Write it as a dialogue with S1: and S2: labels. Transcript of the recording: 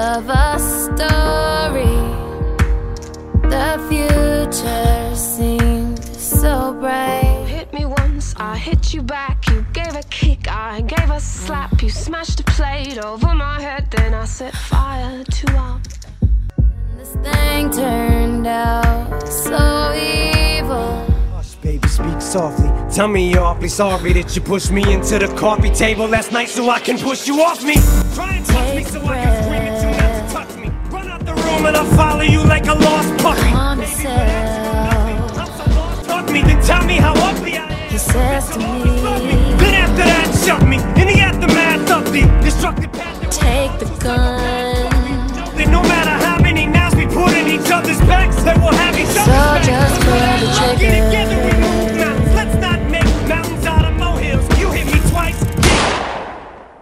S1: of a story. The future seemed so bright.
S2: Hit me once, I hit you back. You gave a kick, I gave a slap. You smashed a plate over my head, then I set fire to our.
S1: This thing turned out so evil.
S3: Hush, baby, speak softly. Tell me you're awfully sorry that you pushed me into the coffee table last night so I can push you off me. Try and touch me
S1: Take
S3: so I can I follow you like a lost puppy. Me, then tell me how ugly I am.
S1: He says to me.
S3: Then after that, shove me in the aftermath of the destructive path. Take the gun.